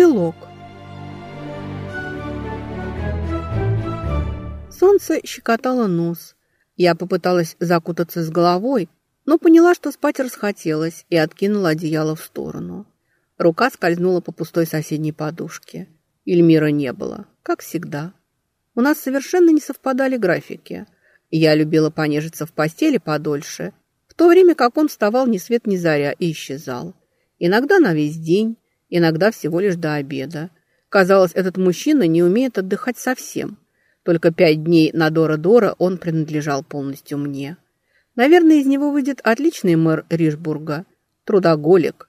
Эпилог. Солнце щекотало нос. Я попыталась закутаться с головой, но поняла, что спать расхотелось, и откинула одеяло в сторону. Рука скользнула по пустой соседней подушке. Эльмира не было, как всегда. У нас совершенно не совпадали графики. Я любила понежиться в постели подольше, в то время как он вставал ни свет ни заря и исчезал. Иногда на весь день, иногда всего лишь до обеда. Казалось, этот мужчина не умеет отдыхать совсем – только пять дней на Дора-Дора он принадлежал полностью мне. Наверное, из него выйдет отличный мэр Ришбурга, трудоголик.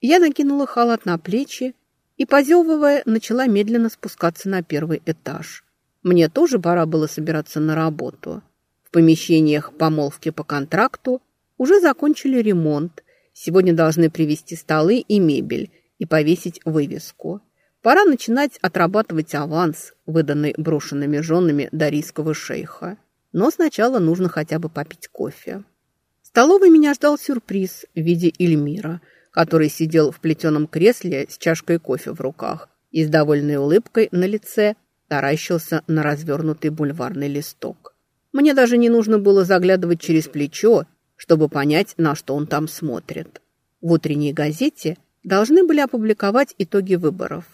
Я накинула халат на плечи и, позевывая, начала медленно спускаться на первый этаж. Мне тоже пора было собираться на работу. В помещениях помолвки по контракту уже закончили ремонт. Сегодня должны привезти столы и мебель и повесить вывеску. Пора начинать отрабатывать аванс, выданный брошенными женами дарийского шейха. Но сначала нужно хотя бы попить кофе. В столовой меня ждал сюрприз в виде Эльмира, который сидел в плетеном кресле с чашкой кофе в руках и с довольной улыбкой на лице таращился на развернутый бульварный листок. Мне даже не нужно было заглядывать через плечо, чтобы понять, на что он там смотрит. В утренней газете должны были опубликовать итоги выборов.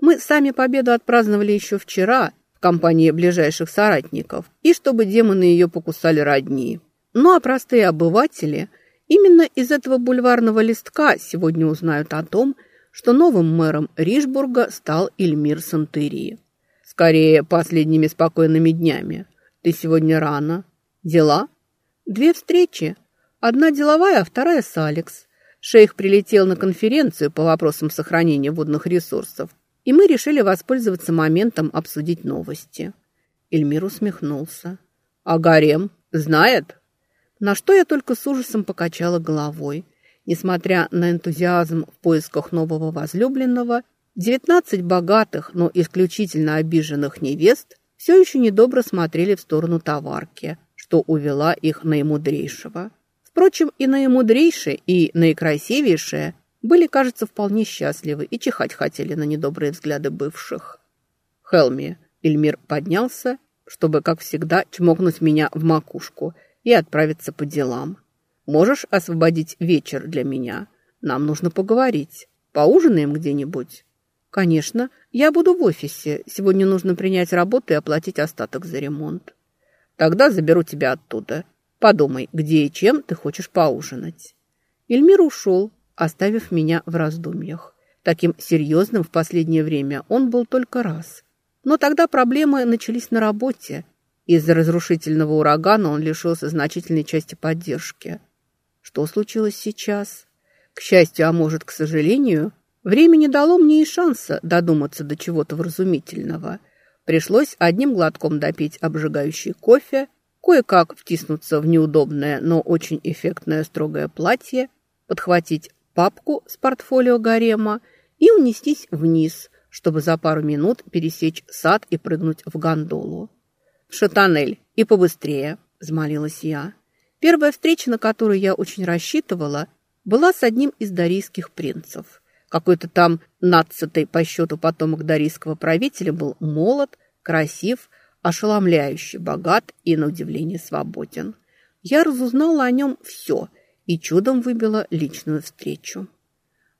Мы сами победу отпраздновали еще вчера в компании ближайших соратников, и чтобы демоны ее покусали родни. Ну а простые обыватели именно из этого бульварного листка сегодня узнают о том, что новым мэром Ришбурга стал Эльмир Сантери. Скорее, последними спокойными днями. Ты сегодня рано. Дела? Две встречи. Одна деловая, а вторая с Алекс. Шейх прилетел на конференцию по вопросам сохранения водных ресурсов и мы решили воспользоваться моментом обсудить новости. Эльмир усмехнулся. «А Гарем знает?» На что я только с ужасом покачала головой. Несмотря на энтузиазм в поисках нового возлюбленного, девятнадцать богатых, но исключительно обиженных невест все еще недобро смотрели в сторону товарки, что увела их наимудрейшего. Впрочем, и наимудрейшее, и наикрасивейшее были, кажется, вполне счастливы и чихать хотели на недобрые взгляды бывших. «Хелми!» Эльмир поднялся, чтобы, как всегда, чмокнуть меня в макушку и отправиться по делам. «Можешь освободить вечер для меня? Нам нужно поговорить. Поужинаем где-нибудь?» «Конечно. Я буду в офисе. Сегодня нужно принять работу и оплатить остаток за ремонт». «Тогда заберу тебя оттуда. Подумай, где и чем ты хочешь поужинать». Эльмир ушел, оставив меня в раздумьях. Таким серьезным в последнее время он был только раз. Но тогда проблемы начались на работе. Из-за разрушительного урагана он лишился значительной части поддержки. Что случилось сейчас? К счастью, а может, к сожалению, время не дало мне и шанса додуматься до чего-то вразумительного. Пришлось одним глотком допить обжигающий кофе, кое-как втиснуться в неудобное, но очень эффектное строгое платье, подхватить папку с портфолио гарема и унестись вниз, чтобы за пару минут пересечь сад и прыгнуть в гондолу. «В шатанель и побыстрее», – взмолилась я. Первая встреча, на которую я очень рассчитывала, была с одним из дарийских принцев. Какой-то там нацатый по счету потомок дарийского правителя был молод, красив, ошеломляющий, богат и, на удивление, свободен. Я разузнала о нем все – и чудом выбила личную встречу.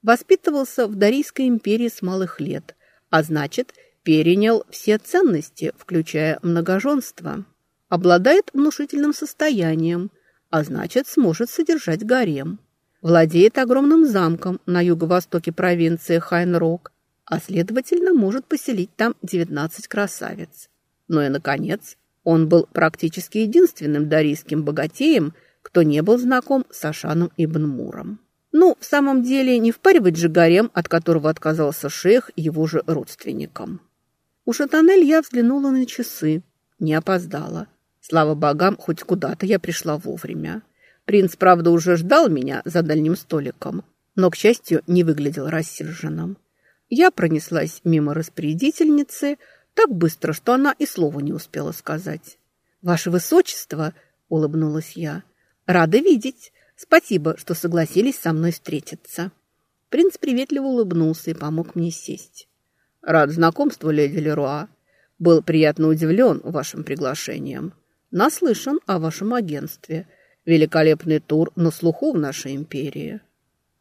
Воспитывался в Дарийской империи с малых лет, а значит, перенял все ценности, включая многоженство. Обладает внушительным состоянием, а значит, сможет содержать гарем. Владеет огромным замком на юго-востоке провинции Хайнрок, а следовательно, может поселить там 19 красавиц. Ну и, наконец, он был практически единственным дарийским богатеем, кто не был знаком с Ашаном Ибн Муром. Ну, в самом деле, не впаривать же гарем, от которого отказался шейх его же родственникам. У Шатанель я взглянула на часы. Не опоздала. Слава богам, хоть куда-то я пришла вовремя. Принц, правда, уже ждал меня за дальним столиком, но, к счастью, не выглядел рассерженным. Я пронеслась мимо распорядительницы так быстро, что она и слова не успела сказать. «Ваше высочество!» — улыбнулась я. «Рада видеть. Спасибо, что согласились со мной встретиться». Принц приветливо улыбнулся и помог мне сесть. «Рад знакомству, леди Леруа. Был приятно удивлен вашим приглашением. Наслышан о вашем агентстве. Великолепный тур на слуху в нашей империи».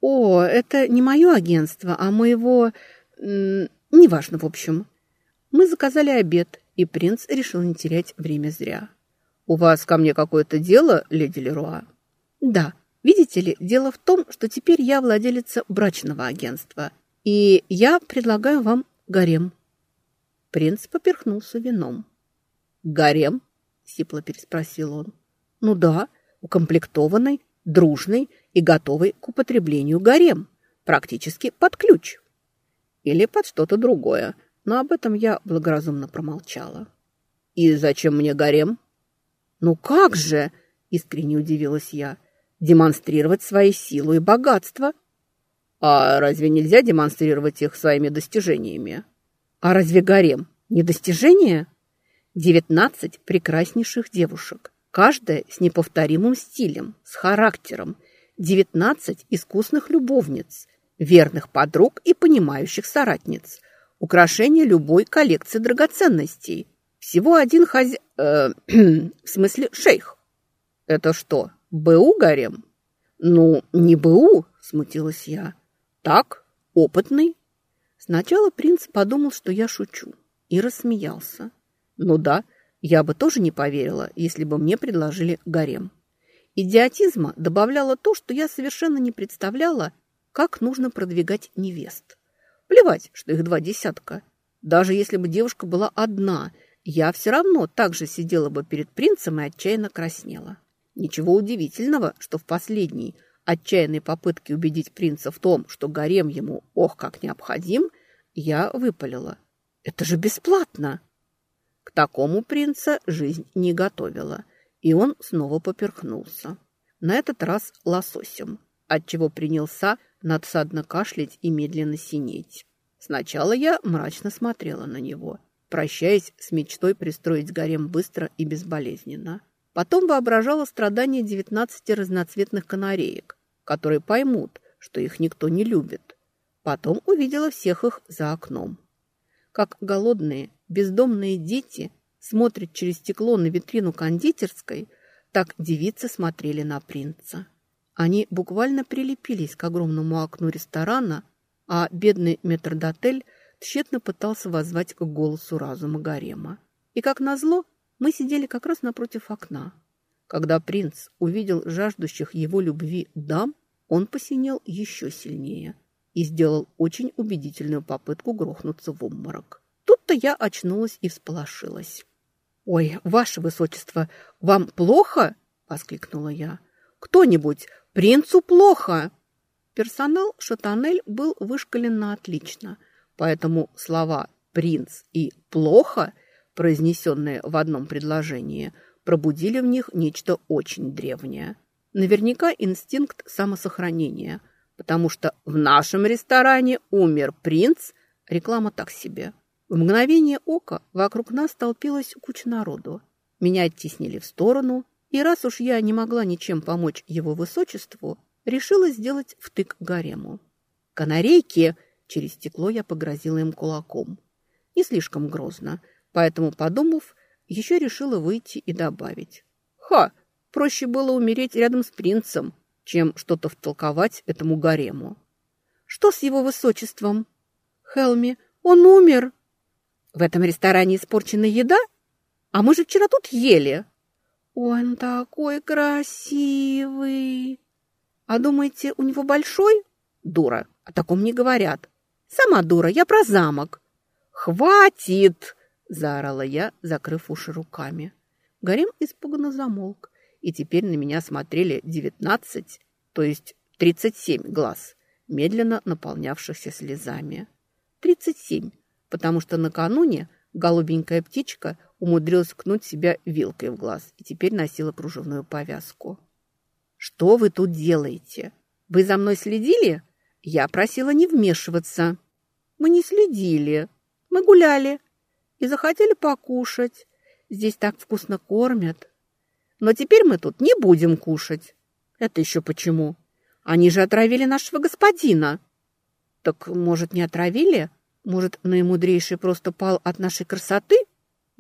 «О, это не мое агентство, а моего... неважно, в общем». Мы заказали обед, и принц решил не терять время зря. «У вас ко мне какое-то дело, леди Леруа?» «Да. Видите ли, дело в том, что теперь я владелица брачного агентства, и я предлагаю вам гарем». Принц поперхнулся вином. «Гарем?» – сипло переспросил он. «Ну да, укомплектованный, дружный и готовый к употреблению гарем, практически под ключ. Или под что-то другое, но об этом я благоразумно промолчала. «И зачем мне гарем?» «Ну как же!» – искренне удивилась я. «Демонстрировать свои силу и богатство». «А разве нельзя демонстрировать их своими достижениями?» «А разве гарем не достижение?» «Девятнадцать прекраснейших девушек, каждая с неповторимым стилем, с характером, девятнадцать искусных любовниц, верных подруг и понимающих соратниц, украшение любой коллекции драгоценностей, всего один хозя... Э, в смысле, шейх. Это что, БУ гарем? Ну, не БУ, смутилась я. Так, опытный. Сначала принц подумал, что я шучу, и рассмеялся. Ну да, я бы тоже не поверила, если бы мне предложили гарем. Идиотизма добавляло то, что я совершенно не представляла, как нужно продвигать невест. Плевать, что их два десятка. Даже если бы девушка была одна – я все равно так же сидела бы перед принцем и отчаянно краснела. Ничего удивительного, что в последней отчаянной попытке убедить принца в том, что гарем ему ох как необходим, я выпалила. «Это же бесплатно!» К такому принца жизнь не готовила, и он снова поперхнулся. На этот раз лососем, отчего принялся надсадно кашлять и медленно синеть. Сначала я мрачно смотрела на него – прощаясь с мечтой пристроить гарем быстро и безболезненно. Потом воображала страдания девятнадцати разноцветных канареек, которые поймут, что их никто не любит. Потом увидела всех их за окном. Как голодные, бездомные дети смотрят через стекло на витрину кондитерской, так девицы смотрели на принца. Они буквально прилепились к огромному окну ресторана, а бедный метрдотель – тщетно пытался воззвать к голосу разума гарема. И, как назло, мы сидели как раз напротив окна. Когда принц увидел жаждущих его любви дам, он посинел еще сильнее и сделал очень убедительную попытку грохнуться в обморок. Тут-то я очнулась и всполошилась. «Ой, ваше высочество, вам плохо?» – воскликнула я. «Кто-нибудь, принцу плохо!» Персонал Шатанель был вышкален на отлично – Поэтому слова «принц» и «плохо», произнесенные в одном предложении, пробудили в них нечто очень древнее. Наверняка инстинкт самосохранения, потому что в нашем ресторане умер принц, реклама так себе. В мгновение ока вокруг нас толпилась куча народу. Меня оттеснили в сторону, и раз уж я не могла ничем помочь его высочеству, решила сделать втык гарему. «Канарейки!» Через стекло я погрозила им кулаком. Не слишком грозно, поэтому, подумав, еще решила выйти и добавить. «Ха! Проще было умереть рядом с принцем, чем что-то втолковать этому гарему». «Что с его высочеством?» «Хелми, он умер!» «В этом ресторане испорчена еда? А мы же вчера тут ели!» «Он такой красивый!» «А думаете, у него большой?» «Дура, о таком не говорят. Сама дура, я про замок. Хватит! заорала я, закрыв уши руками. Гарем испуганно замолк, и теперь на меня смотрели девятнадцать, то есть тридцать семь глаз, медленно наполнявшихся слезами. Тридцать семь, потому что накануне голубенькая птичка умудрилась кнуть себя вилкой в глаз и теперь носила кружевную повязку. «Что вы тут делаете? Вы за мной следили? Я просила не вмешиваться». Мы не следили. Мы гуляли и захотели покушать. Здесь так вкусно кормят. Но теперь мы тут не будем кушать. Это еще почему? Они же отравили нашего господина. Так, может, не отравили? Может, наимудрейший просто пал от нашей красоты?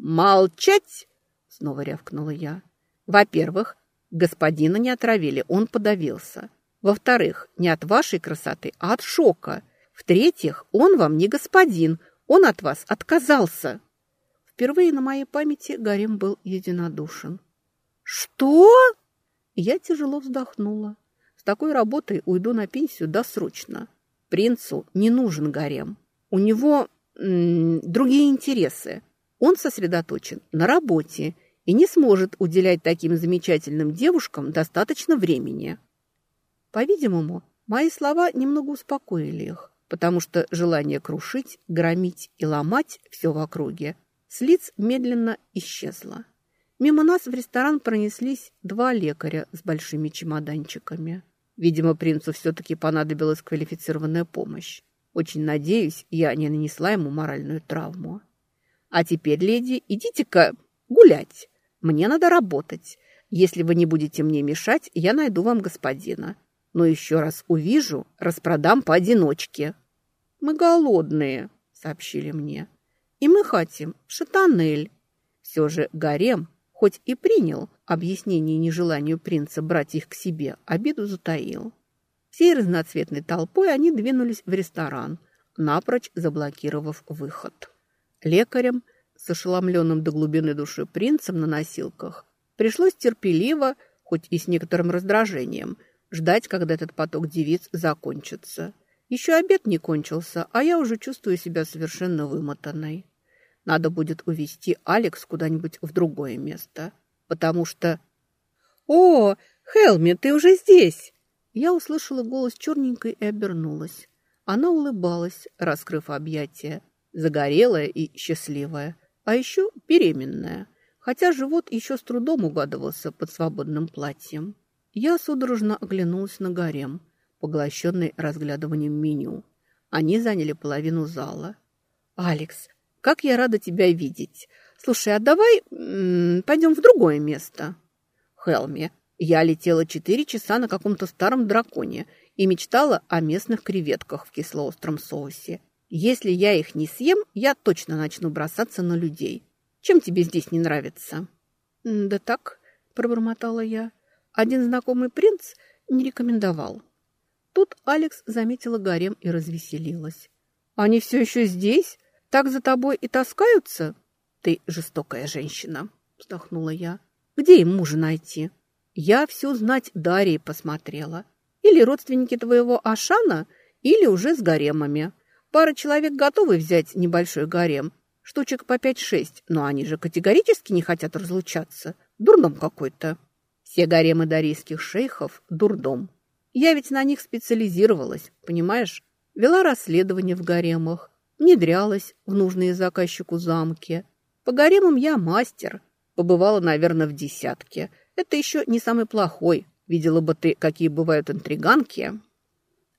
Молчать! Снова рявкнула я. Во-первых, господина не отравили, он подавился. Во-вторых, не от вашей красоты, а от шока. В-третьих, он вам не господин, он от вас отказался. Впервые на моей памяти Гарем был единодушен. «Что?» Я тяжело вздохнула. С такой работой уйду на пенсию досрочно. Принцу не нужен гарем. У него другие интересы. Он сосредоточен на работе и не сможет уделять таким замечательным девушкам достаточно времени. По-видимому, мои слова немного успокоили их, потому что желание крушить, громить и ломать все в округе с лиц медленно исчезло. Мимо нас в ресторан пронеслись два лекаря с большими чемоданчиками. Видимо, принцу все-таки понадобилась квалифицированная помощь. Очень надеюсь, я не нанесла ему моральную травму. А теперь, леди, идите-ка гулять. Мне надо работать. Если вы не будете мне мешать, я найду вам господина. Но еще раз увижу, распродам поодиночке. Мы голодные, сообщили мне. И мы хотим шатанель. Все же гарем хоть и принял объяснение нежеланию принца брать их к себе, обиду затаил. Всей разноцветной толпой они двинулись в ресторан, напрочь заблокировав выход. Лекарям с ошеломленным до глубины души принцем на носилках пришлось терпеливо, хоть и с некоторым раздражением, ждать, когда этот поток девиц закончится. Еще обед не кончился, а я уже чувствую себя совершенно вымотанной. Надо будет увезти Алекс куда-нибудь в другое место, потому что... «О, Хелми, ты уже здесь!» Я услышала голос черненькой и обернулась. Она улыбалась, раскрыв объятия, загорелая и счастливая, а еще беременная, хотя живот еще с трудом угадывался под свободным платьем. Я судорожно оглянулась на гарем, поглощенный разглядыванием меню. Они заняли половину зала. «Алекс, как я рада тебя видеть. Слушай, а давай пойдем в другое место. Хелми, я летела четыре часа на каком-то старом драконе и мечтала о местных креветках в кислоостром соусе. Если я их не съем, я точно начну бросаться на людей. Чем тебе здесь не нравится? Да так, пробормотала я. Один знакомый принц не рекомендовал. Тут Алекс заметила гарем и развеселилась. «Они все еще здесь? Так за тобой и таскаются? Ты жестокая женщина, вздохнула я. Где им мужа найти? Я все знать Дарьи посмотрела. Или родственники твоего Ашана, или уже с гаремами. Пара человек готовы взять небольшой гарем. Штучек по пять-шесть, но они же категорически не хотят разлучаться. Дурдом какой-то. Все гаремы дарийских шейхов – дурдом. Я ведь на них специализировалась, понимаешь? Вела расследование в гаремах, внедрялась в нужные заказчику замки. По гаремам я мастер. Побывала, наверное, в десятке. Это еще не самый плохой. Видела бы ты, какие бывают интриганки.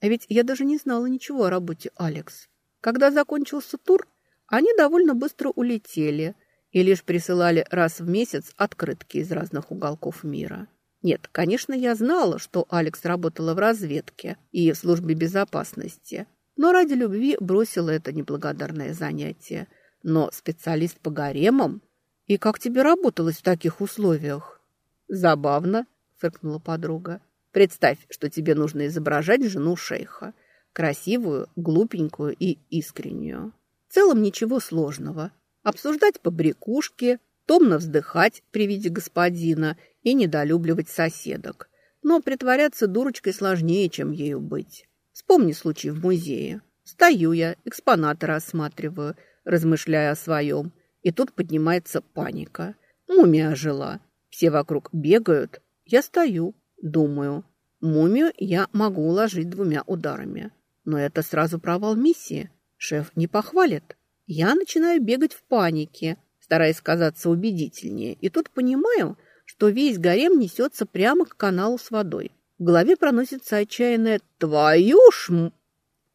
А ведь я даже не знала ничего о работе Алекс. Когда закончился тур, они довольно быстро улетели и лишь присылали раз в месяц открытки из разных уголков мира. Нет, конечно, я знала, что Алекс работала в разведке и в службе безопасности, но ради любви бросила это неблагодарное занятие. Но специалист по гаремам? И как тебе работалось в таких условиях? Забавно, фыркнула подруга. Представь, что тебе нужно изображать жену шейха. Красивую, глупенькую и искреннюю. В целом ничего сложного. Обсуждать побрякушки, томно вздыхать при виде господина и недолюбливать соседок. Но притворяться дурочкой сложнее, чем ею быть. Вспомни случай в музее. Стою я, экспонаты рассматриваю, размышляя о своем. И тут поднимается паника. Мумия ожила. Все вокруг бегают. Я стою, думаю. Мумию я могу уложить двумя ударами. Но это сразу провал миссии. Шеф не похвалит. Я начинаю бегать в панике, стараясь казаться убедительнее. И тут понимаю, что весь гарем несется прямо к каналу с водой. В голове проносится отчаянное «Твою ж...»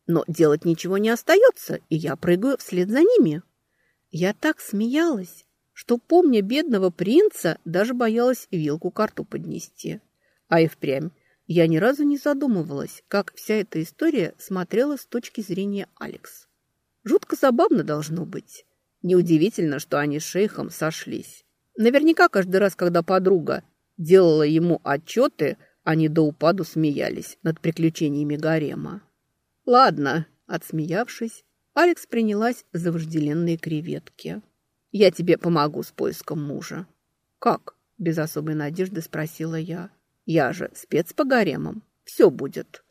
Но делать ничего не остается, и я прыгаю вслед за ними. Я так смеялась, что, помня бедного принца, даже боялась вилку к рту поднести. А и впрямь. Я ни разу не задумывалась, как вся эта история смотрела с точки зрения Алекс. Жутко забавно должно быть. Неудивительно, что они с шейхом сошлись. Наверняка каждый раз, когда подруга делала ему отчеты, они до упаду смеялись над приключениями гарема. «Ладно», — отсмеявшись, Алекс принялась за вожделенные креветки. «Я тебе помогу с поиском мужа». «Как?» – без особой надежды спросила я. «Я же спец по гаремам. Все будет».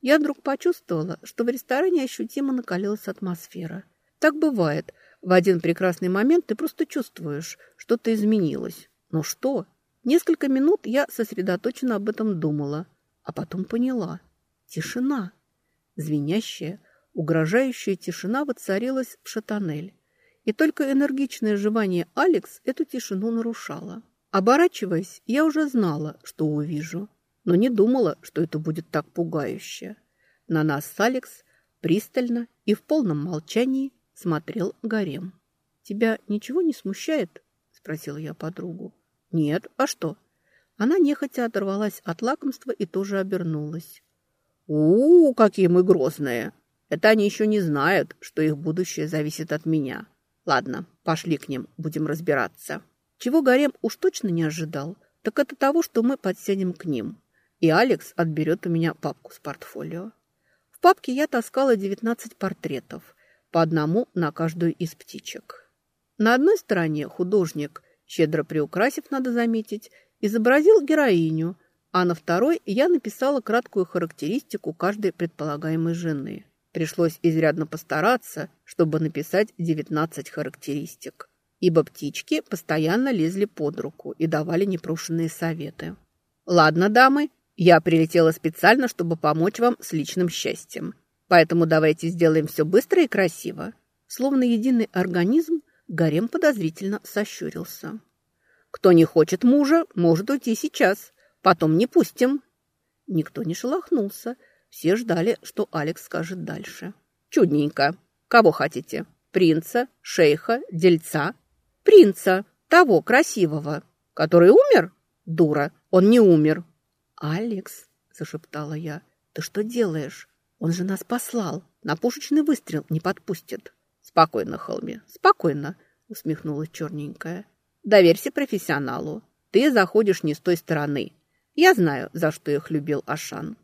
Я вдруг почувствовала, что в ресторане ощутимо накалилась атмосфера. Так бывает. В один прекрасный момент ты просто чувствуешь, что-то изменилось. Но что? Несколько минут я сосредоточенно об этом думала, а потом поняла. Тишина. Звенящая, угрожающая тишина воцарилась в шатанель. И только энергичное жевание Алекс эту тишину нарушало. Оборачиваясь, я уже знала, что увижу, но не думала, что это будет так пугающе. На нас Алекс пристально и в полном молчании смотрел гарем. «Тебя ничего не смущает?» – спросила я подругу. «Нет, а что?» Она нехотя оторвалась от лакомства и тоже обернулась. у, -у какие мы грозные! Это они еще не знают, что их будущее зависит от меня. Ладно, пошли к ним, будем разбираться. Чего Гарем уж точно не ожидал, так это того, что мы подсядем к ним. И Алекс отберет у меня папку с портфолио. В папке я таскала 19 портретов, по одному на каждую из птичек. На одной стороне художник, щедро приукрасив, надо заметить, изобразил героиню, а на второй я написала краткую характеристику каждой предполагаемой жены – Пришлось изрядно постараться, чтобы написать 19 характеристик, ибо птички постоянно лезли под руку и давали непрошенные советы. «Ладно, дамы, я прилетела специально, чтобы помочь вам с личным счастьем. Поэтому давайте сделаем все быстро и красиво». Словно единый организм, Гарем подозрительно сощурился. «Кто не хочет мужа, может уйти сейчас. Потом не пустим». Никто не шелохнулся, все ждали, что Алекс скажет дальше. «Чудненько. Кого хотите? Принца, шейха, дельца?» «Принца, того красивого, который умер?» «Дура, он не умер». «Алекс», — зашептала я, — «ты что делаешь? Он же нас послал. На пушечный выстрел не подпустит». «Спокойно, Холми, спокойно», — усмехнулась черненькая. «Доверься профессионалу. Ты заходишь не с той стороны. Я знаю, за что их любил Ашан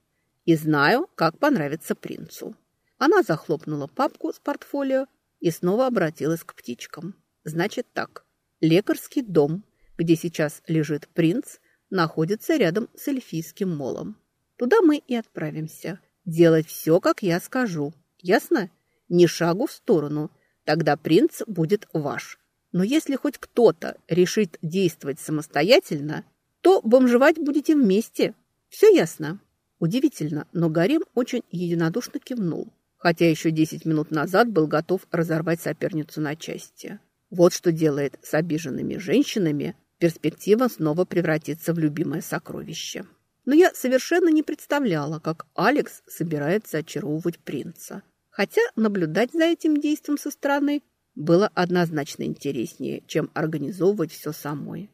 и знаю, как понравится принцу». Она захлопнула папку с портфолио и снова обратилась к птичкам. «Значит так, лекарский дом, где сейчас лежит принц, находится рядом с эльфийским молом. Туда мы и отправимся. Делать все, как я скажу. Ясно? Ни шагу в сторону. Тогда принц будет ваш. Но если хоть кто-то решит действовать самостоятельно, то бомжевать будете вместе. Все ясно?» Удивительно, но Гарем очень единодушно кивнул, хотя еще десять минут назад был готов разорвать соперницу на части. Вот что делает с обиженными женщинами перспектива снова превратиться в любимое сокровище. Но я совершенно не представляла, как Алекс собирается очаровывать принца. Хотя наблюдать за этим действием со стороны было однозначно интереснее, чем организовывать все самой.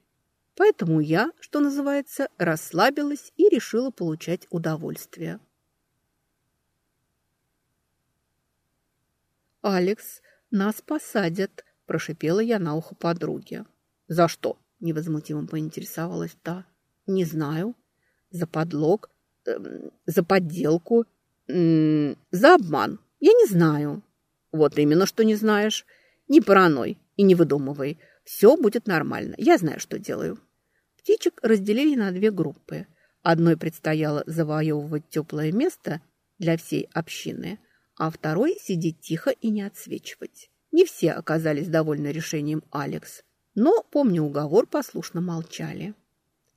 Поэтому я, что называется, расслабилась и решила получать удовольствие. «Алекс, нас посадят», – прошипела я на ухо подруге. «За что?» – невозмутимо поинтересовалась та. «Не знаю. За подлог, э, за подделку, э, за обман. Я не знаю». «Вот именно, что не знаешь. Не параной и не выдумывай. Все будет нормально. Я знаю, что делаю». Птичек разделили на две группы. Одной предстояло завоевывать теплое место для всей общины, а второй сидеть тихо и не отсвечивать. Не все оказались довольны решением Алекс, но, помня уговор, послушно молчали.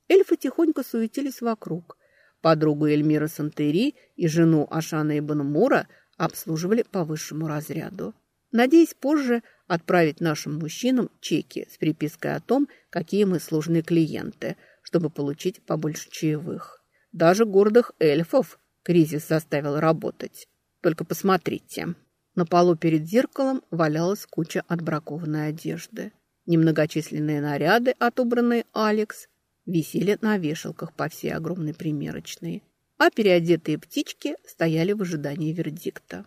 Эльфы тихонько суетились вокруг. Подругу Эльмира Сантери и жену Ашана Ибн Мура обслуживали по высшему разряду. Надеясь позже отправить нашим мужчинам чеки с припиской о том, какие мы сложные клиенты, чтобы получить побольше чаевых. Даже гордых эльфов кризис заставил работать. Только посмотрите. На полу перед зеркалом валялась куча отбракованной одежды. Немногочисленные наряды, отобранные Алекс, висели на вешалках по всей огромной примерочной. а переодетые птички стояли в ожидании вердикта.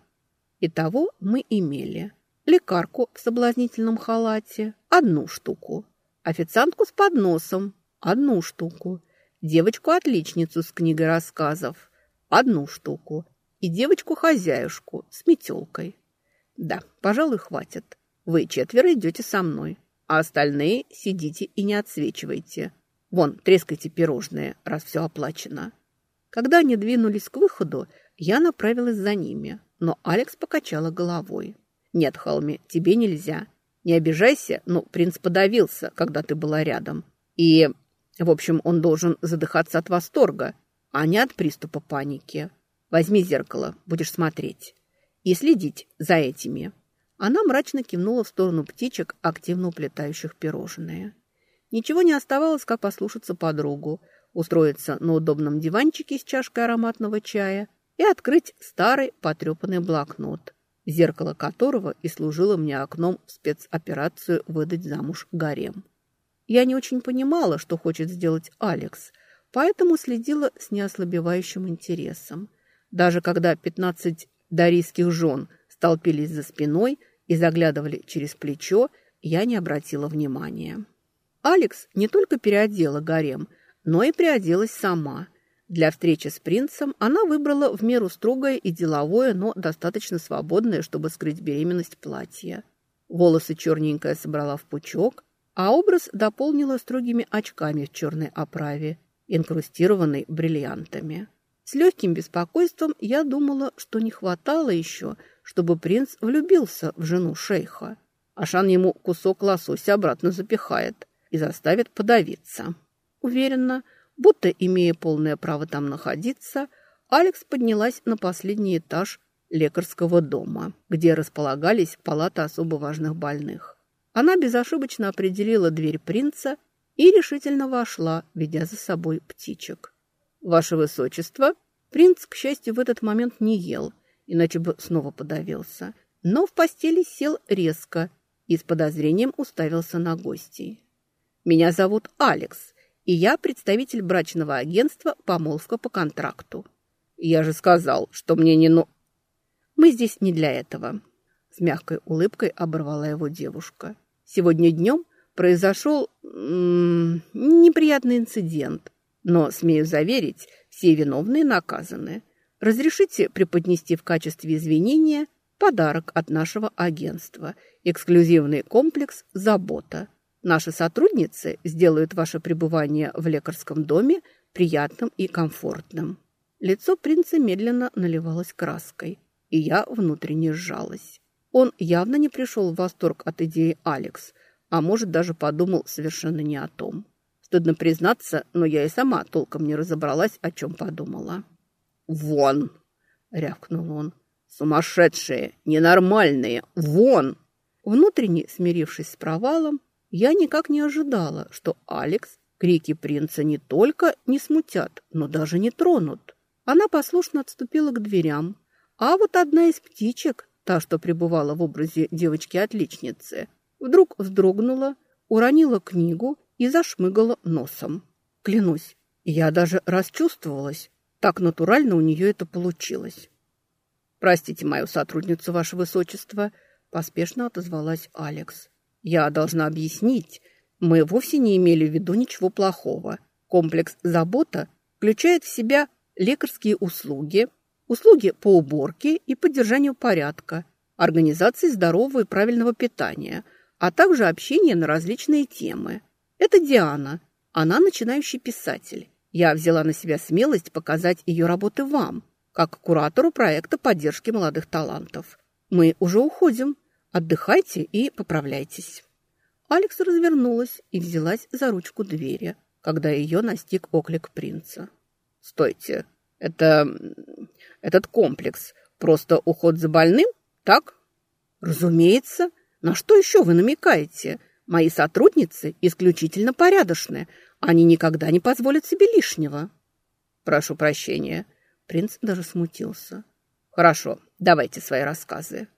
Итого мы имели лекарку в соблазнительном халате – одну штуку, официантку с подносом – одну штуку, девочку-отличницу с книгой рассказов – одну штуку и девочку-хозяюшку с метелкой. Да, пожалуй, хватит. Вы четверо идете со мной, а остальные сидите и не отсвечивайте. Вон, трескайте пирожные, раз все оплачено. Когда они двинулись к выходу, я направилась за ними, но Алекс покачала головой. «Нет, Холми, тебе нельзя. Не обижайся, но принц подавился, когда ты была рядом. И, в общем, он должен задыхаться от восторга, а не от приступа паники. Возьми зеркало, будешь смотреть. И следить за этими». Она мрачно кивнула в сторону птичек, активно уплетающих пирожные. Ничего не оставалось, как послушаться подругу – устроиться на удобном диванчике с чашкой ароматного чая и открыть старый потрепанный блокнот, зеркало которого и служило мне окном в спецоперацию выдать замуж гарем. Я не очень понимала, что хочет сделать Алекс, поэтому следила с неослабевающим интересом. Даже когда пятнадцать дарийских жен столпились за спиной и заглядывали через плечо, я не обратила внимания. Алекс не только переодела гарем – но и приоделась сама. Для встречи с принцем она выбрала в меру строгое и деловое, но достаточно свободное, чтобы скрыть беременность платье. Волосы черненькая собрала в пучок, а образ дополнила строгими очками в черной оправе, инкрустированной бриллиантами. С легким беспокойством я думала, что не хватало еще, чтобы принц влюбился в жену шейха. Ашан ему кусок лосося обратно запихает и заставит подавиться. Уверенно, будто имея полное право там находиться, Алекс поднялась на последний этаж лекарского дома, где располагались палаты особо важных больных. Она безошибочно определила дверь принца и решительно вошла, ведя за собой птичек. «Ваше высочество!» Принц, к счастью, в этот момент не ел, иначе бы снова подавился, но в постели сел резко и с подозрением уставился на гостей. «Меня зовут Алекс, и я представитель брачного агентства «Помолвка по контракту». Я же сказал, что мне не ну... Мы здесь не для этого. С мягкой улыбкой оборвала его девушка. Сегодня днем произошел м -м, неприятный инцидент, но, смею заверить, все виновные наказаны. Разрешите преподнести в качестве извинения подарок от нашего агентства – эксклюзивный комплекс «Забота». Наши сотрудницы сделают ваше пребывание в лекарском доме приятным и комфортным». Лицо принца медленно наливалось краской, и я внутренне сжалась. Он явно не пришел в восторг от идеи Алекс, а может, даже подумал совершенно не о том. Стыдно признаться, но я и сама толком не разобралась, о чем подумала. «Вон!» — рявкнул он. «Сумасшедшие! Ненормальные! Вон!» Внутренне смирившись с провалом, я никак не ожидала, что Алекс крики принца не только не смутят, но даже не тронут. Она послушно отступила к дверям, а вот одна из птичек, та, что пребывала в образе девочки-отличницы, вдруг вздрогнула, уронила книгу и зашмыгала носом. Клянусь, я даже расчувствовалась. Так натурально у нее это получилось. «Простите мою сотрудницу, ваше высочество», – поспешно отозвалась Алекс. Я должна объяснить, мы вовсе не имели в виду ничего плохого. Комплекс «Забота» включает в себя лекарские услуги, услуги по уборке и поддержанию порядка, организации здорового и правильного питания, а также общение на различные темы. Это Диана. Она начинающий писатель. Я взяла на себя смелость показать ее работы вам, как куратору проекта поддержки молодых талантов. Мы уже уходим. Отдыхайте и поправляйтесь». Алекс развернулась и взялась за ручку двери, когда ее настиг оклик принца. «Стойте, это... этот комплекс просто уход за больным, так?» «Разумеется. На что еще вы намекаете? Мои сотрудницы исключительно порядочны. Они никогда не позволят себе лишнего». «Прошу прощения». Принц даже смутился. «Хорошо, давайте свои рассказы».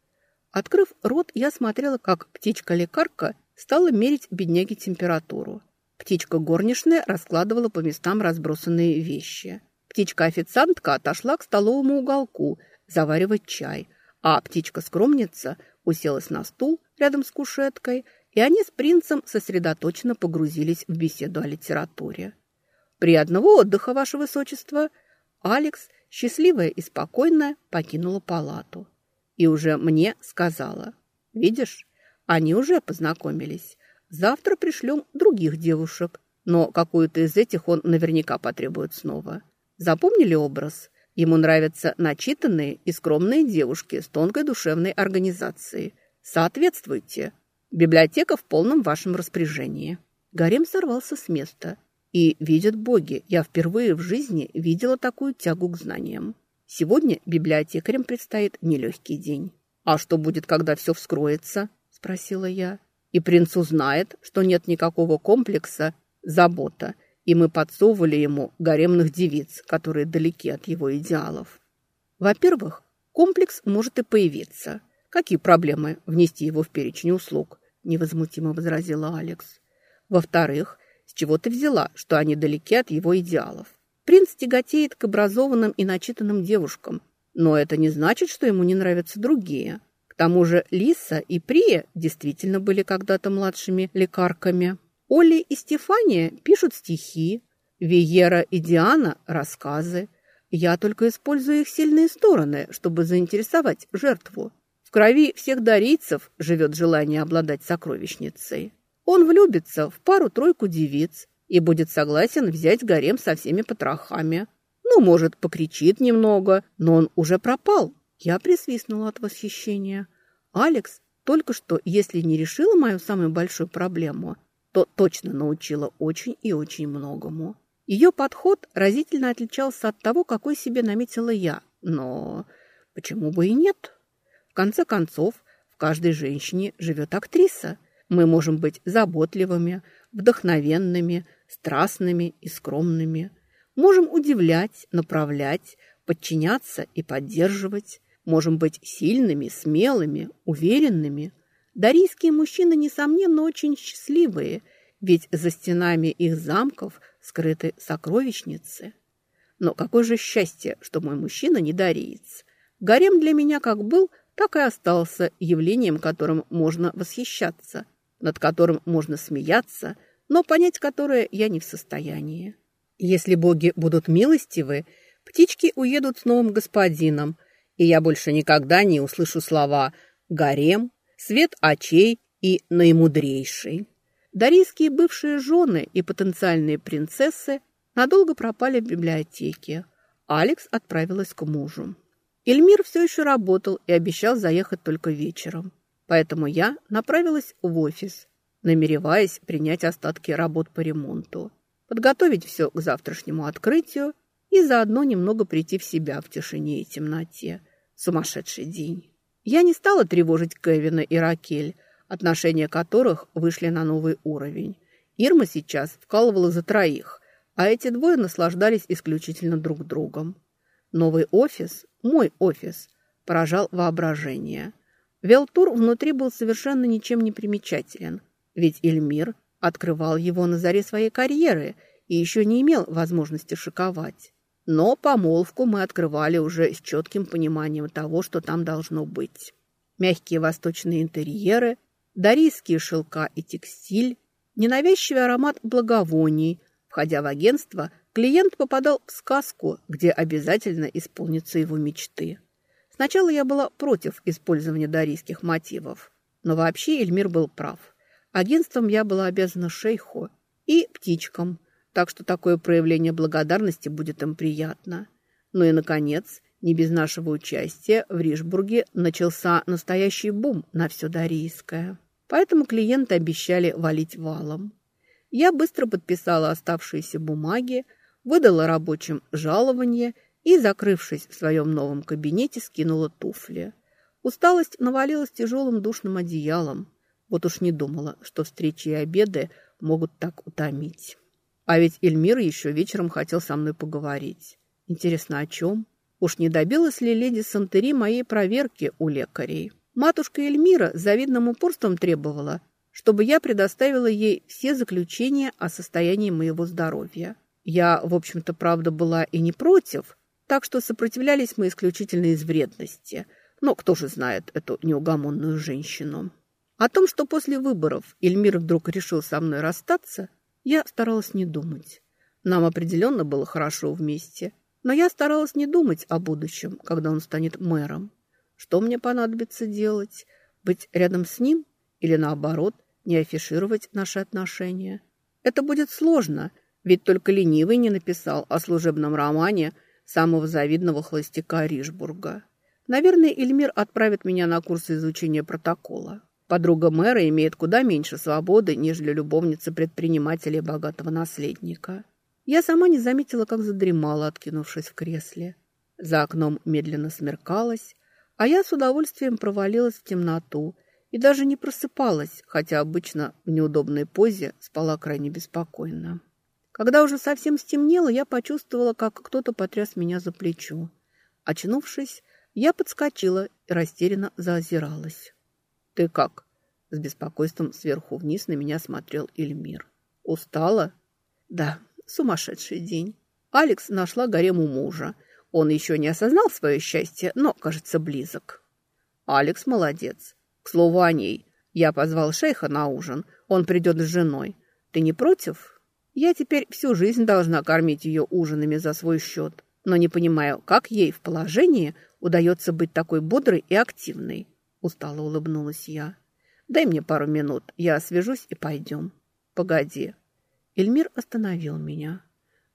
Открыв рот, я смотрела, как птичка-лекарка стала мерить бедняге температуру. Птичка горничная раскладывала по местам разбросанные вещи. Птичка-официантка отошла к столовому уголку заваривать чай, а птичка-скромница уселась на стул рядом с кушеткой, и они с принцем сосредоточенно погрузились в беседу о литературе. «Приятного отдыха, ваше высочество!» Алекс, счастливая и спокойная, покинула палату. И уже мне сказала, «Видишь, они уже познакомились. Завтра пришлем других девушек, но какую-то из этих он наверняка потребует снова. Запомнили образ? Ему нравятся начитанные и скромные девушки с тонкой душевной организацией. Соответствуйте. Библиотека в полном вашем распоряжении». Гарем сорвался с места. И, видят боги, я впервые в жизни видела такую тягу к знаниям. Сегодня библиотекарям предстоит нелегкий день. «А что будет, когда все вскроется?» – спросила я. И принц узнает, что нет никакого комплекса «забота», и мы подсовывали ему гаремных девиц, которые далеки от его идеалов. Во-первых, комплекс может и появиться. Какие проблемы внести его в перечень услуг? Невозмутимо возразила Алекс. Во-вторых, с чего ты взяла, что они далеки от его идеалов? Принц тяготеет к образованным и начитанным девушкам, но это не значит, что ему не нравятся другие. К тому же Лиса и Прия действительно были когда-то младшими лекарками. Оли и Стефания пишут стихи, Виера и Диана – рассказы. Я только использую их сильные стороны, чтобы заинтересовать жертву. Крови всех дарийцев живет желание обладать сокровищницей. Он влюбится в пару-тройку девиц и будет согласен взять гарем со всеми потрохами. Ну, может, покричит немного, но он уже пропал. Я присвистнула от восхищения. Алекс только что, если не решила мою самую большую проблему, то точно научила очень и очень многому. Ее подход разительно отличался от того, какой себе наметила я. Но почему бы и нет? В конце концов, в каждой женщине живет актриса. Мы можем быть заботливыми, вдохновенными, страстными и скромными. Можем удивлять, направлять, подчиняться и поддерживать. Можем быть сильными, смелыми, уверенными. Дарийские мужчины, несомненно, очень счастливые, ведь за стенами их замков скрыты сокровищницы. Но какое же счастье, что мой мужчина не дариец. Гарем для меня как был, так и остался явлением, которым можно восхищаться, над которым можно смеяться, но понять которое я не в состоянии. Если боги будут милостивы, птички уедут с новым господином, и я больше никогда не услышу слова «гарем», «свет очей» и «наимудрейший». Дарийские бывшие жены и потенциальные принцессы надолго пропали в библиотеке. Алекс отправилась к мужу. Эльмир все еще работал и обещал заехать только вечером. Поэтому я направилась в офис, намереваясь принять остатки работ по ремонту, подготовить все к завтрашнему открытию и заодно немного прийти в себя в тишине и темноте. Сумасшедший день. Я не стала тревожить Кевина и Ракель, отношения которых вышли на новый уровень. Ирма сейчас вкалывала за троих, а эти двое наслаждались исключительно друг другом. Новый офис, мой офис, поражал воображение. Велтур внутри был совершенно ничем не примечателен, ведь Эльмир открывал его на заре своей карьеры и еще не имел возможности шиковать. Но помолвку мы открывали уже с четким пониманием того, что там должно быть. Мягкие восточные интерьеры, дарийские шелка и текстиль, ненавязчивый аромат благовоний. Входя в агентство, клиент попадал в сказку, где обязательно исполнятся его мечты. Сначала я была против использования дарийских мотивов, но вообще Эльмир был прав. Агентством я была обязана шейху и птичкам, так что такое проявление благодарности будет им приятно. Ну и, наконец, не без нашего участия в Ришбурге начался настоящий бум на все дарийское. Поэтому клиенты обещали валить валом. Я быстро подписала оставшиеся бумаги, выдала рабочим жалование и, закрывшись в своем новом кабинете, скинула туфли. Усталость навалилась тяжелым душным одеялом. Вот уж не думала, что встречи и обеды могут так утомить. А ведь Эльмир еще вечером хотел со мной поговорить. Интересно, о чем? Уж не добилась ли леди Сантери моей проверки у лекарей? Матушка Эльмира завидным упорством требовала, чтобы я предоставила ей все заключения о состоянии моего здоровья. Я, в общем-то, правда, была и не против, так что сопротивлялись мы исключительно из вредности. Но кто же знает эту неугомонную женщину? О том, что после выборов Эльмир вдруг решил со мной расстаться, я старалась не думать. Нам определенно было хорошо вместе, но я старалась не думать о будущем, когда он станет мэром. Что мне понадобится делать? Быть рядом с ним или, наоборот, не афишировать наши отношения? Это будет сложно, ведь только ленивый не написал о служебном романе самого завидного холостяка Ришбурга. Наверное, Эльмир отправит меня на курсы изучения протокола. Подруга мэра имеет куда меньше свободы, нежели любовница предпринимателя и богатого наследника. Я сама не заметила, как задремала, откинувшись в кресле. За окном медленно смеркалось, а я с удовольствием провалилась в темноту и даже не просыпалась, хотя обычно в неудобной позе спала крайне беспокойно. Когда уже совсем стемнело, я почувствовала, как кто-то потряс меня за плечо. Очнувшись, я подскочила и растерянно заозиралась. «Ты как?» С беспокойством сверху вниз на меня смотрел Эльмир. «Устала?» «Да, сумасшедший день. Алекс нашла гарем у мужа. Он еще не осознал свое счастье, но, кажется, близок». «Алекс молодец. К слову о ней. Я позвал шейха на ужин. Он придет с женой. Ты не против?» Я теперь всю жизнь должна кормить ее ужинами за свой счет, но не понимаю, как ей в положении удается быть такой бодрой и активной. Устало улыбнулась я. Дай мне пару минут, я освежусь и пойдем. Погоди. Эльмир остановил меня.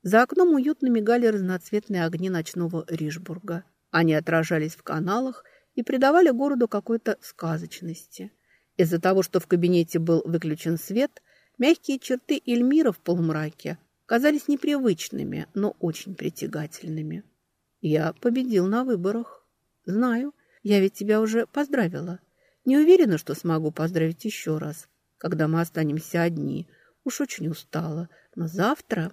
За окном уютно мигали разноцветные огни ночного Ришбурга. Они отражались в каналах и придавали городу какой-то сказочности. Из-за того, что в кабинете был выключен свет – Мягкие черты Эльмира в полумраке казались непривычными, но очень притягательными. Я победил на выборах. Знаю, я ведь тебя уже поздравила. Не уверена, что смогу поздравить еще раз, когда мы останемся одни. Уж очень устала. Но завтра...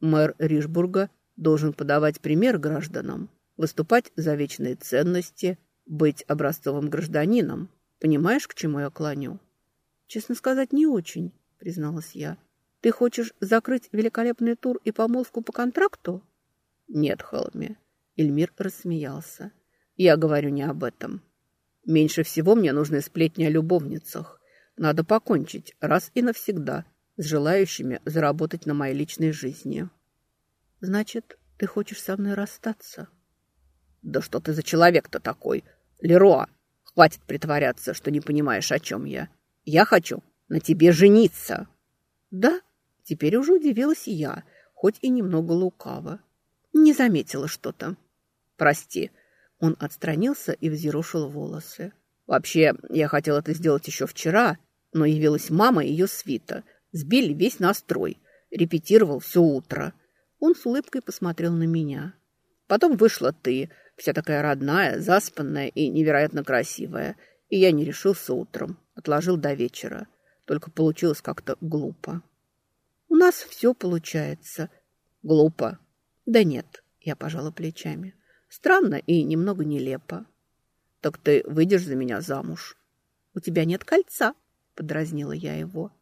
Мэр Ришбурга должен подавать пример гражданам, выступать за вечные ценности, быть образцовым гражданином. Понимаешь, к чему я клоню? Честно сказать, не очень призналась я. «Ты хочешь закрыть великолепный тур и помолвку по контракту?» «Нет, Холме». Эльмир рассмеялся. «Я говорю не об этом. Меньше всего мне нужны сплетни о любовницах. Надо покончить раз и навсегда с желающими заработать на моей личной жизни». «Значит, ты хочешь со мной расстаться?» «Да что ты за человек-то такой? Леруа, хватит притворяться, что не понимаешь, о чем я. Я хочу на тебе жениться». «Да?» – теперь уже удивилась я, хоть и немного лукаво. Не заметила что-то. «Прости». Он отстранился и взъерошил волосы. «Вообще, я хотел это сделать еще вчера, но явилась мама и ее свита. Сбили весь настрой. Репетировал все утро». Он с улыбкой посмотрел на меня. «Потом вышла ты, вся такая родная, заспанная и невероятно красивая. И я не решился утром, отложил до вечера. Только получилось как-то глупо. У нас все получается. Глупо. Да нет, я пожала плечами. Странно и немного нелепо. Так ты выйдешь за меня замуж? У тебя нет кольца, подразнила я его.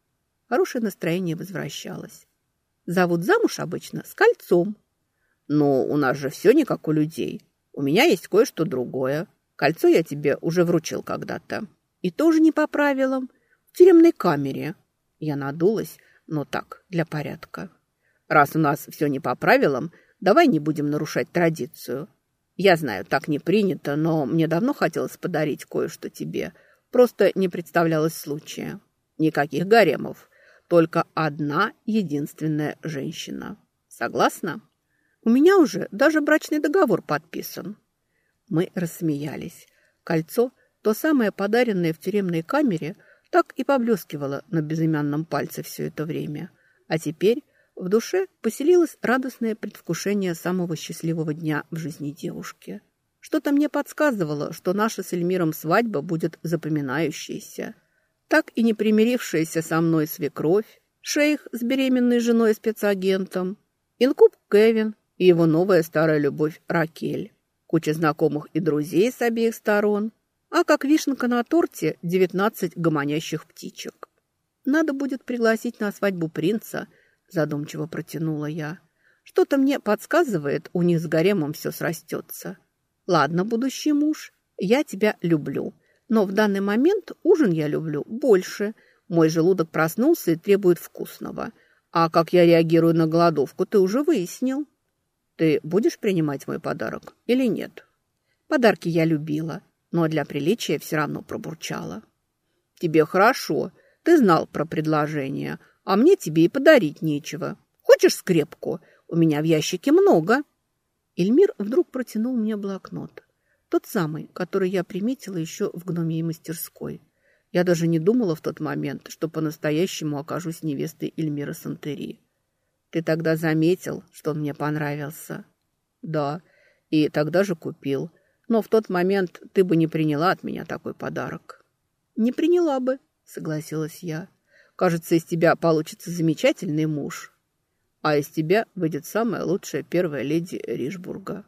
Хорошее настроение возвращалось. Зовут замуж обычно с кольцом. Но у нас же все не как у людей. У меня есть кое-что другое. Кольцо я тебе уже вручил когда-то. И тоже не по правилам в тюремной камере. Я надулась, но так, для порядка. Раз у нас все не по правилам, давай не будем нарушать традицию. Я знаю, так не принято, но мне давно хотелось подарить кое-что тебе. Просто не представлялось случая. Никаких гаремов. Только одна единственная женщина. Согласна? У меня уже даже брачный договор подписан. Мы рассмеялись. Кольцо, то самое подаренное в тюремной камере – так и поблескивала на безымянном пальце все это время. А теперь в душе поселилось радостное предвкушение самого счастливого дня в жизни девушки. Что-то мне подсказывало, что наша с Эльмиром свадьба будет запоминающейся. Так и не примирившаяся со мной свекровь, шейх с беременной женой спецагентом, инкуб Кевин и его новая старая любовь Ракель, куча знакомых и друзей с обеих сторон – а как вишенка на торте девятнадцать гомонящих птичек. Надо будет пригласить на свадьбу принца, задумчиво протянула я. Что-то мне подсказывает, у них с гаремом все срастется. Ладно, будущий муж, я тебя люблю. Но в данный момент ужин я люблю больше. Мой желудок проснулся и требует вкусного. А как я реагирую на голодовку, ты уже выяснил. Ты будешь принимать мой подарок или нет? Подарки я любила, но для приличия все равно пробурчала. Тебе хорошо. Ты знал про предложение, а мне тебе и подарить нечего. Хочешь скрепку? У меня в ящике много. Эльмир вдруг протянул мне блокнот. Тот самый, который я приметила еще в гномьей мастерской. Я даже не думала в тот момент, что по-настоящему окажусь невестой Эльмира Сантери. Ты тогда заметил, что он мне понравился? Да, и тогда же купил. Но в тот момент ты бы не приняла от меня такой подарок. Не приняла бы, согласилась я. Кажется, из тебя получится замечательный муж. А из тебя выйдет самая лучшая первая леди Ришбурга.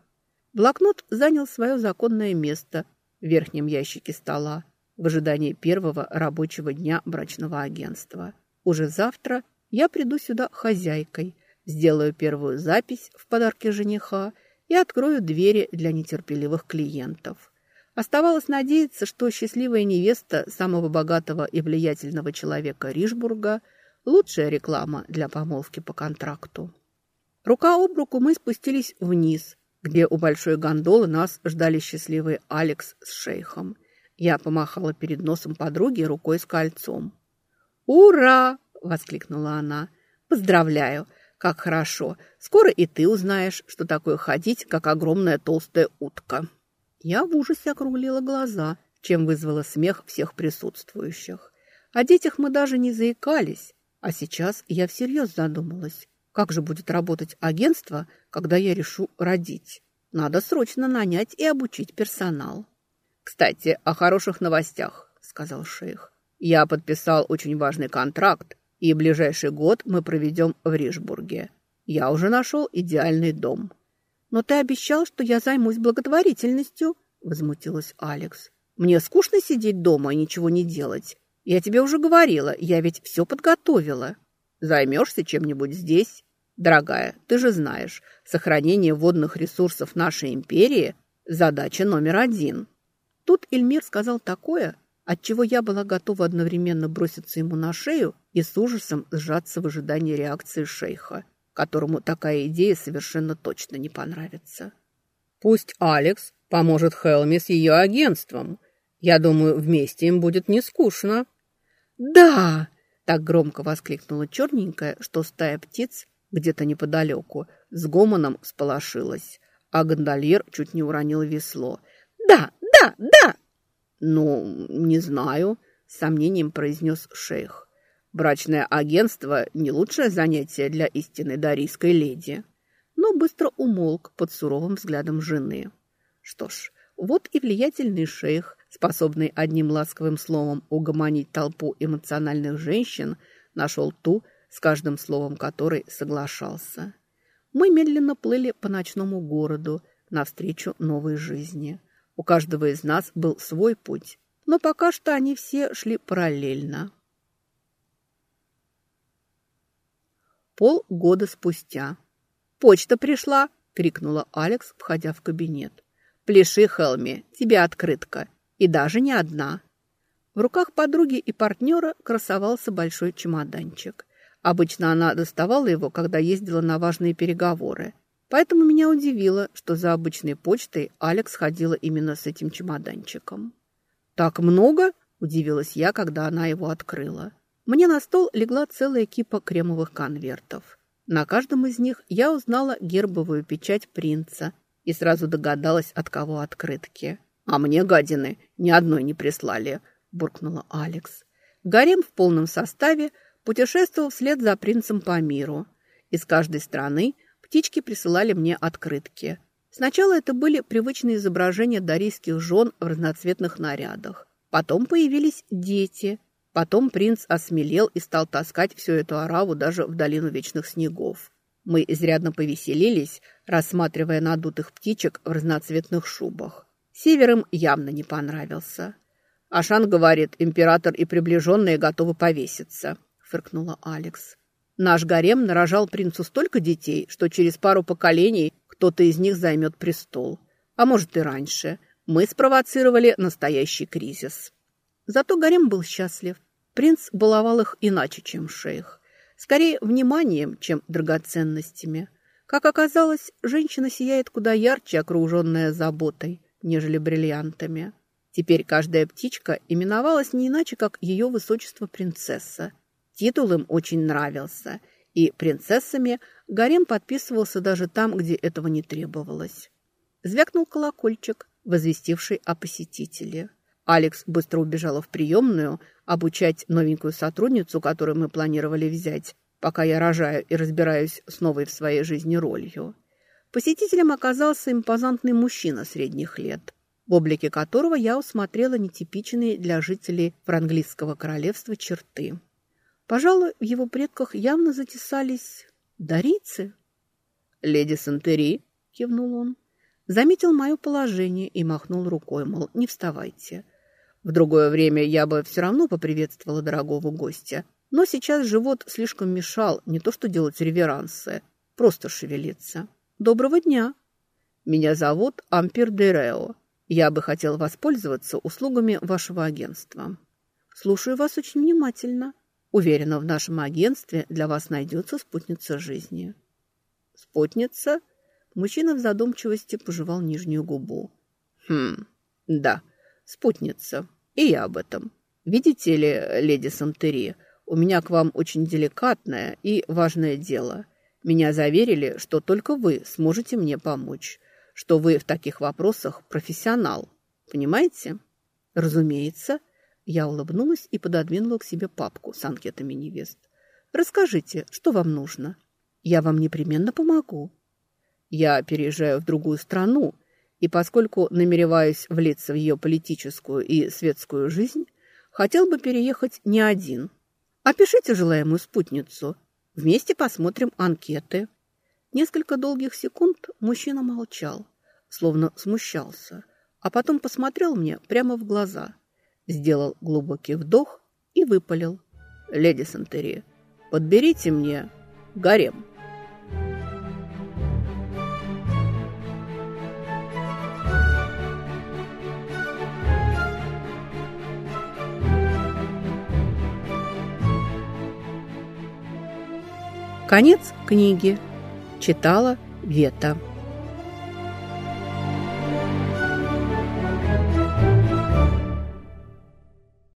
Блокнот занял свое законное место в верхнем ящике стола в ожидании первого рабочего дня брачного агентства. Уже завтра я приду сюда хозяйкой, сделаю первую запись в подарке жениха и открою двери для нетерпеливых клиентов. Оставалось надеяться, что счастливая невеста самого богатого и влиятельного человека Ришбурга – лучшая реклама для помолвки по контракту. Рука об руку мы спустились вниз – где у большой гондолы нас ждали счастливые Алекс с шейхом. Я помахала перед носом подруги рукой с кольцом. «Ура!» – воскликнула она. «Поздравляю! Как хорошо! Скоро и ты узнаешь, что такое ходить, как огромная толстая утка». Я в ужасе округлила глаза, чем вызвала смех всех присутствующих. О детях мы даже не заикались, а сейчас я всерьез задумалась. Как же будет работать агентство, когда я решу родить? Надо срочно нанять и обучить персонал. «Кстати, о хороших новостях», — сказал шейх. «Я подписал очень важный контракт, и ближайший год мы проведем в Ришбурге. Я уже нашел идеальный дом». «Но ты обещал, что я займусь благотворительностью», — возмутилась Алекс. «Мне скучно сидеть дома и ничего не делать. Я тебе уже говорила, я ведь все подготовила». «Займешься чем-нибудь здесь?» Дорогая, ты же знаешь, сохранение водных ресурсов нашей империи – задача номер один. Тут Эльмир сказал такое, от чего я была готова одновременно броситься ему на шею и с ужасом сжаться в ожидании реакции шейха, которому такая идея совершенно точно не понравится. Пусть Алекс поможет Хелми с ее агентством. Я думаю, вместе им будет не скучно. «Да!» – так громко воскликнула черненькая, что стая птиц где-то неподалеку, с гомоном сполошилась, а гондольер чуть не уронил весло. «Да, да, да!» «Ну, не знаю», — с сомнением произнес шейх. «Брачное агентство — не лучшее занятие для истинной дарийской леди». Но быстро умолк под суровым взглядом жены. Что ж, вот и влиятельный шейх, способный одним ласковым словом угомонить толпу эмоциональных женщин, нашел ту, с каждым словом которой соглашался. Мы медленно плыли по ночному городу навстречу новой жизни. У каждого из нас был свой путь, но пока что они все шли параллельно. Полгода спустя. «Почта пришла!» — крикнула Алекс, входя в кабинет. «Пляши, Хелми, тебе открытка. И даже не одна». В руках подруги и партнера красовался большой чемоданчик. Обычно она доставала его, когда ездила на важные переговоры. Поэтому меня удивило, что за обычной почтой Алекс ходила именно с этим чемоданчиком. «Так много?» – удивилась я, когда она его открыла. Мне на стол легла целая кипа кремовых конвертов. На каждом из них я узнала гербовую печать принца и сразу догадалась, от кого открытки. «А мне, гадины, ни одной не прислали», – буркнула Алекс. Гарем в полном составе – путешествовал вслед за принцем по миру. Из каждой страны птички присылали мне открытки. Сначала это были привычные изображения дарийских жен в разноцветных нарядах. Потом появились дети. Потом принц осмелел и стал таскать всю эту ораву даже в долину вечных снегов. Мы изрядно повеселились, рассматривая надутых птичек в разноцветных шубах. Север им явно не понравился. Ашан говорит, император и приближенные готовы повеситься фыркнула Алекс. Наш гарем нарожал принцу столько детей, что через пару поколений кто-то из них займет престол. А может и раньше. Мы спровоцировали настоящий кризис. Зато гарем был счастлив. Принц баловал их иначе, чем шейх. Скорее, вниманием, чем драгоценностями. Как оказалось, женщина сияет куда ярче, окруженная заботой, нежели бриллиантами. Теперь каждая птичка именовалась не иначе, как ее высочество принцесса. Титул им очень нравился, и принцессами гарем подписывался даже там, где этого не требовалось. Звякнул колокольчик, возвестивший о посетителе. Алекс быстро убежала в приемную обучать новенькую сотрудницу, которую мы планировали взять, пока я рожаю и разбираюсь с новой в своей жизни ролью. Посетителем оказался импозантный мужчина средних лет в облике которого я усмотрела нетипичные для жителей франглийского королевства черты. Пожалуй, в его предках явно затесались дарицы. «Леди Сантери», — кивнул он, заметил мое положение и махнул рукой, мол, не вставайте. В другое время я бы все равно поприветствовала дорогого гостя, но сейчас живот слишком мешал не то что делать реверансы, просто шевелиться. «Доброго дня!» «Меня зовут Ампер Дерео», я бы хотел воспользоваться услугами вашего агентства. Слушаю вас очень внимательно. Уверена, в нашем агентстве для вас найдется спутница жизни. Спутница? Мужчина в задумчивости пожевал нижнюю губу. Хм, да, спутница. И я об этом. Видите ли, леди Сантери, у меня к вам очень деликатное и важное дело. Меня заверили, что только вы сможете мне помочь что вы в таких вопросах профессионал. Понимаете? Разумеется. Я улыбнулась и пододвинула к себе папку с анкетами невест. Расскажите, что вам нужно? Я вам непременно помогу. Я переезжаю в другую страну, и поскольку намереваюсь влиться в ее политическую и светскую жизнь, хотел бы переехать не один. Опишите желаемую спутницу. Вместе посмотрим анкеты. Несколько долгих секунд мужчина молчал, словно смущался, а потом посмотрел мне прямо в глаза, сделал глубокий вдох и выпалил. «Леди Сантери, подберите мне гарем». Конец книги. Читала Вета.